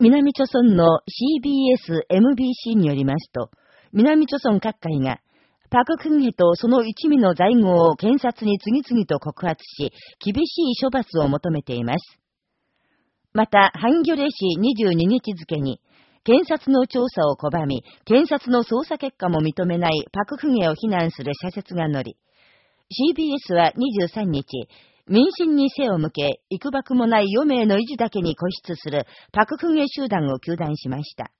南朝村の CBS、MBC によりますと、南朝村各界が、パククンヘとその一味の在郷を検察に次々と告発し、厳しい処罰を求めています。また、ハンギョレ市22日付に、検察の調査を拒み、検察の捜査結果も認めないパククンヘを非難する社説が載り、CBS は23日、民心に背を向け、幾ばくもない余命の維持だけに固執するパククンヘ集団を求断しました。